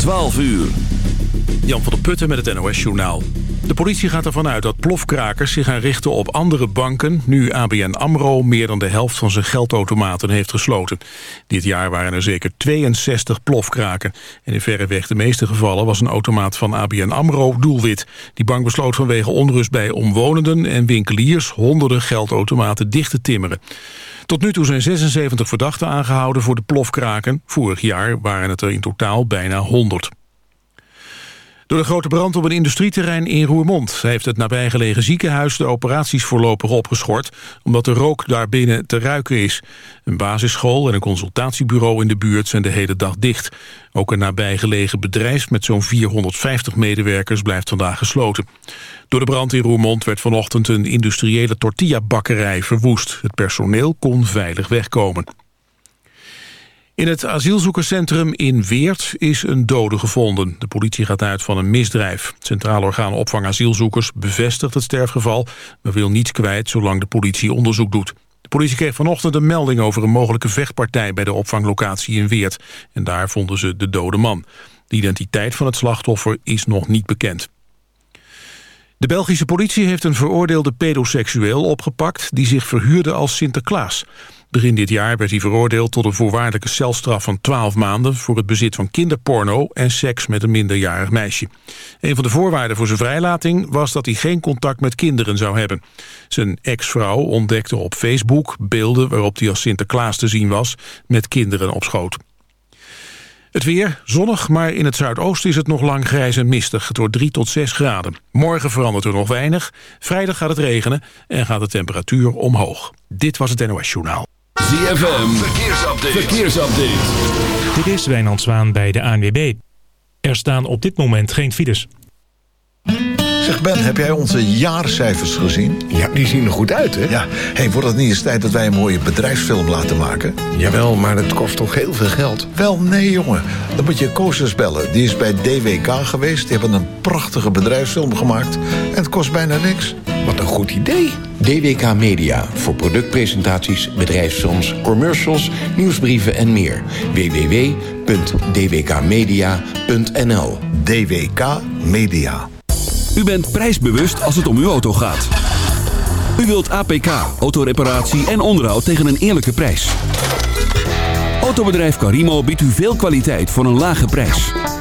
12 uur. Jan van der Putten met het NOS-journaal. De politie gaat ervan uit dat plofkrakers zich gaan richten op andere banken... nu ABN AMRO meer dan de helft van zijn geldautomaten heeft gesloten. Dit jaar waren er zeker 62 plofkraken. En in verreweg de meeste gevallen was een automaat van ABN AMRO doelwit. Die bank besloot vanwege onrust bij omwonenden en winkeliers... honderden geldautomaten dicht te timmeren. Tot nu toe zijn 76 verdachten aangehouden voor de plofkraken. Vorig jaar waren het er in totaal bijna 100. Door de grote brand op een industrieterrein in Roermond... heeft het nabijgelegen ziekenhuis de operaties voorlopig opgeschort... omdat de rook daarbinnen te ruiken is. Een basisschool en een consultatiebureau in de buurt zijn de hele dag dicht. Ook een nabijgelegen bedrijf met zo'n 450 medewerkers blijft vandaag gesloten. Door de brand in Roermond werd vanochtend een industriële tortillabakkerij verwoest. Het personeel kon veilig wegkomen. In het asielzoekerscentrum in Weert is een dode gevonden. De politie gaat uit van een misdrijf. Het Centraal Orgaan Opvang Asielzoekers bevestigt het sterfgeval... maar wil niets kwijt zolang de politie onderzoek doet. De politie kreeg vanochtend een melding over een mogelijke vechtpartij... bij de opvanglocatie in Weert. En daar vonden ze de dode man. De identiteit van het slachtoffer is nog niet bekend. De Belgische politie heeft een veroordeelde pedoseksueel opgepakt... die zich verhuurde als Sinterklaas. Begin dit jaar werd hij veroordeeld tot een voorwaardelijke celstraf van 12 maanden... voor het bezit van kinderporno en seks met een minderjarig meisje. Een van de voorwaarden voor zijn vrijlating was dat hij geen contact met kinderen zou hebben. Zijn ex-vrouw ontdekte op Facebook beelden waarop hij als Sinterklaas te zien was... met kinderen op schoot. Het weer, zonnig, maar in het zuidoosten is het nog lang grijs en mistig. Het wordt 3 tot 6 graden. Morgen verandert er nog weinig. Vrijdag gaat het regenen en gaat de temperatuur omhoog. Dit was het NOS Journaal. ZFM, verkeersupdate. verkeersupdate. Dit is Wijnand Zwaan bij de ANWB. Er staan op dit moment geen files. Zeg Ben, heb jij onze jaarcijfers gezien? Ja, die zien er goed uit, hè? Ja. hey, wordt het niet eens tijd dat wij een mooie bedrijfsfilm laten maken? Jawel, maar het kost toch heel veel geld? Wel, nee, jongen. Dan moet je Koosjes bellen. Die is bij DWK geweest. Die hebben een prachtige bedrijfsfilm gemaakt. En het kost bijna niks. Wat een goed idee. DWK Media voor productpresentaties, bedrijfsfilms, commercials, nieuwsbrieven en meer. www.dwkmedia.nl DWK Media. U bent prijsbewust als het om uw auto gaat. U wilt APK, autoreparatie en onderhoud tegen een eerlijke prijs. Autobedrijf Carimo biedt u veel kwaliteit voor een lage prijs.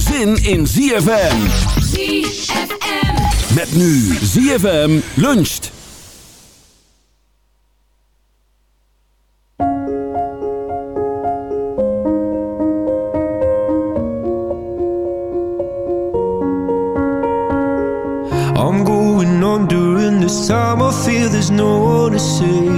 zin in ZFM. ZFM. Met nu ZFM luncht. I'm going on during this time. I feel there's no one to save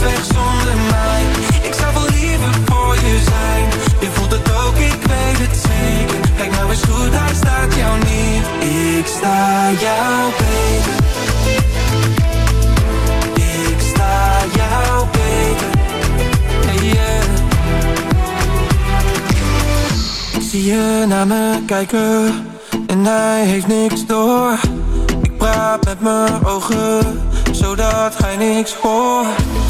weg zonder mij. Ik zou wel liever voor je zijn. Je voelt het ook, ik weet het zeker. Kijk nou eens goed, hij staat jou niet. Ik sta jou beter. Ik sta jou beter. Hey, yeah. Ik zie je naar me kijken en hij heeft niks door. Ik praat met mijn ogen, zodat hij niks hoort.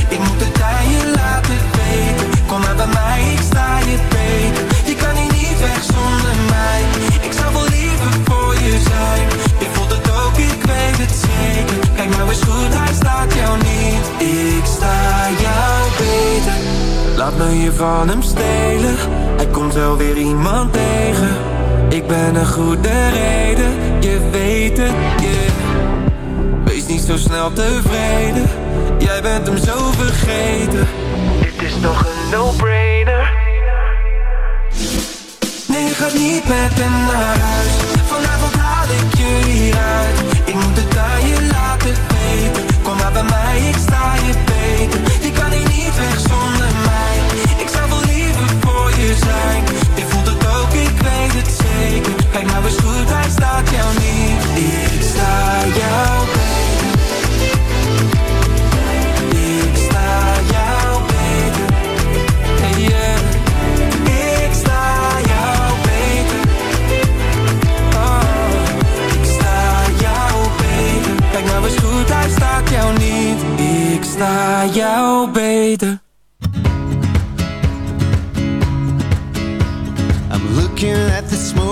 iemand tegen. Ik ben een goede reden, je weet het, yeah. Wees niet zo snel tevreden Jij bent hem zo vergeten. Dit is toch een no-brainer? Nee, je gaat niet met hem naar huis. Vanavond haal ik jullie uit Ik moet het daar je laten weten. Kom maar bij mij, ik sta je beter. Je kan hier niet weg zonder mij. Ik zou wel liever voor je zijn. Kijk nou eens goed, staat jou niet. Ik sta jou beter Ik sta jou beter Hey yeah. Ik sta jou beter Oh Ik sta jou beter Kijk nou eens goed, staat jou niet. Ik sta jou beter.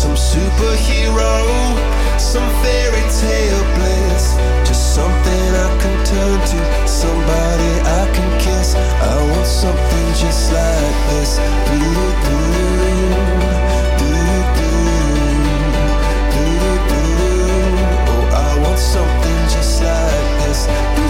some superhero, some fairy tale bliss. Just something I can turn to, somebody I can kiss. I want something just like this. Doo-doo-doo. Doo-doo-doo. Oh, I want something just like this.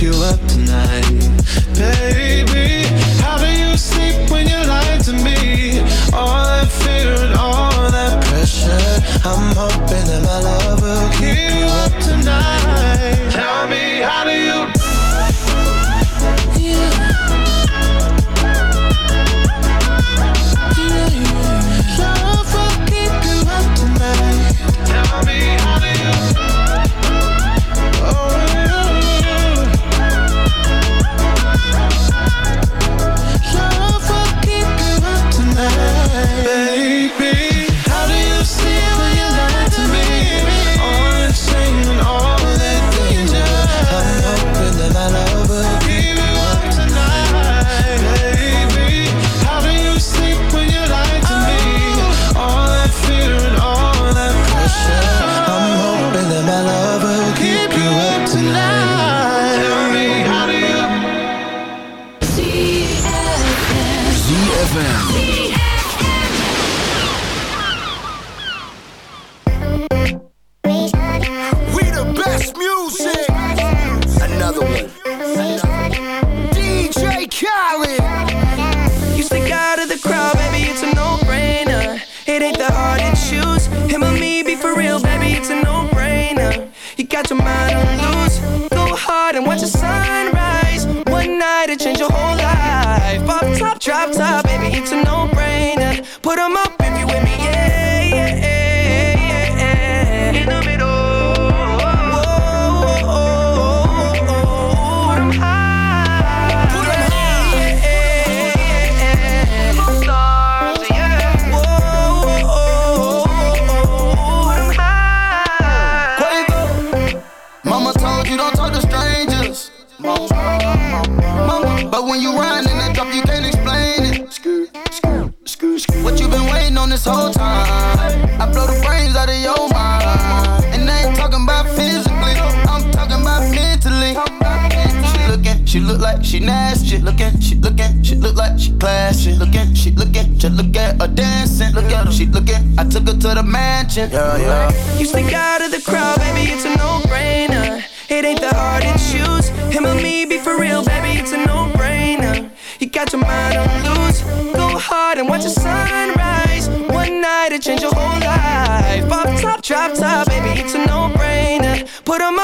you up tonight, baby. She look like she nasty. Looking, she looking, she look like she classy. Looking, she looking, just look at her dancing. Look at her, she looking. I took her to the mansion. Yeah, yeah. You stick out of the crowd, baby, it's a no-brainer. It ain't the hard to choose. Him or me, be for real, baby, it's a no-brainer. You got your mind on loose. Go hard and watch the sunrise. One night it change your whole life. Pop top, drop top, baby, it's a no-brainer. Put 'em up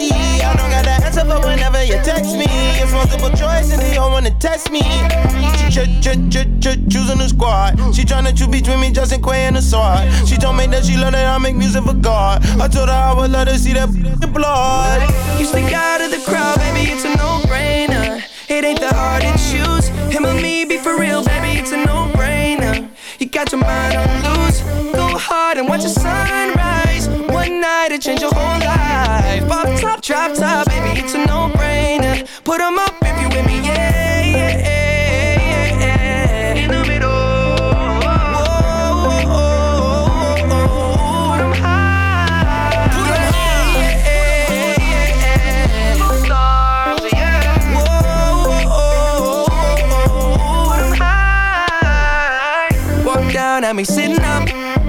For whenever you text me. It's multiple choice and they all wanna test me. She ch ch ch ch choosing the squad. She tryna choose between me, Justin Quavo and the sword. She told me that she love that I make music for God. I told her I would let her see that blood. You stick out of the crowd, baby, it's a no-brainer. It ain't the hard to choose. Him or me, be for real, baby, it's a no-brainer. You got your mind on loose. Go hard and watch the sunrise. One night it change your whole life. Pop top, drop top, baby, it's a no-brainer. Put 'em up if you with me, yeah, yeah, yeah, yeah. In the middle. Oh, oh, oh, oh, oh, at me sitting up,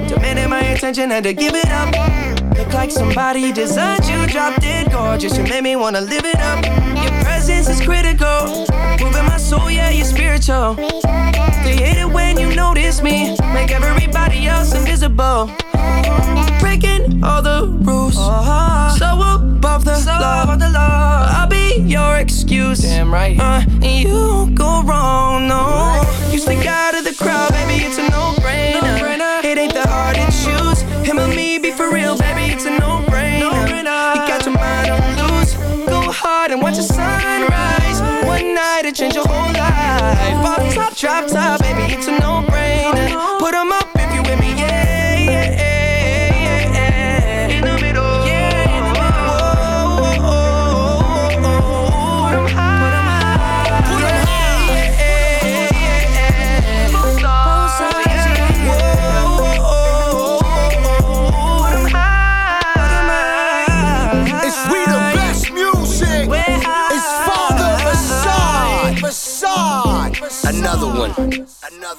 demanding my attention, had to give it up. Look like somebody designed you, drop dead gorgeous. You made me wanna live it up. Your presence is critical, moving my soul, yeah, you're spiritual. They hate it when you notice me, make everybody else invisible. Breaking all the rules, so above the, law. I'll be your excuse, damn right. Uh, and you won't go wrong, no. You stick out of the crowd, baby, it's a no-brainer. It ain't the hard to choose. Him or me, be for real, and watch the sunrise. One night it changed your whole life. Pop top, drop top, baby, it's a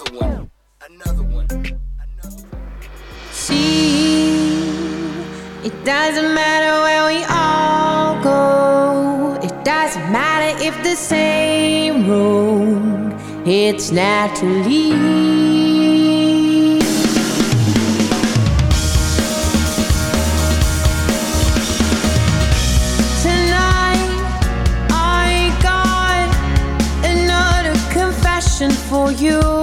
Another one. Another one. See, it doesn't matter where we all go. It doesn't matter if the same road. It's naturally. Tonight, I got another confession for you.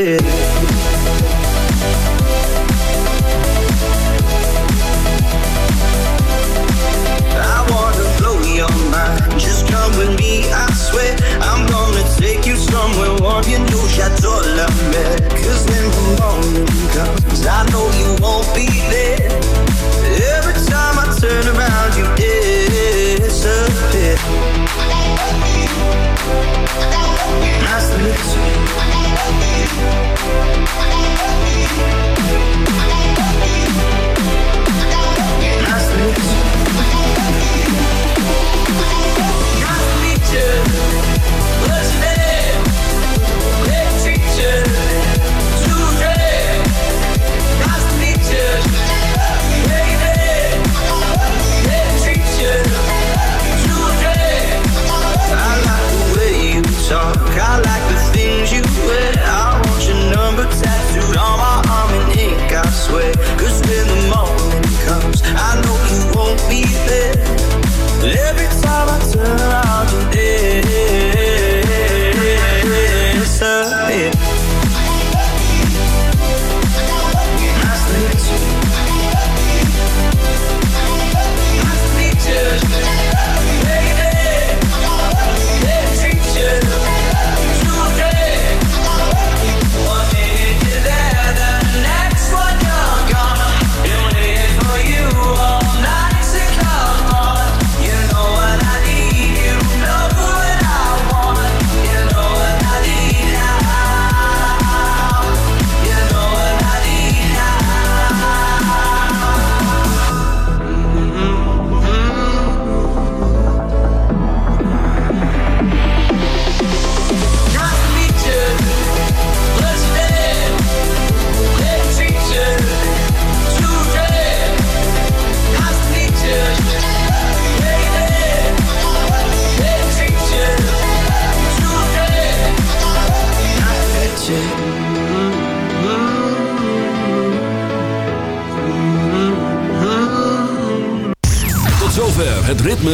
disappear. I wanna blow your mind. Just come with me, I swear. I'm gonna take you somewhere. You know, Chateau La Mer. Cause when the morning comes, I know you won't be there. Every time I turn around, you disappear. Meet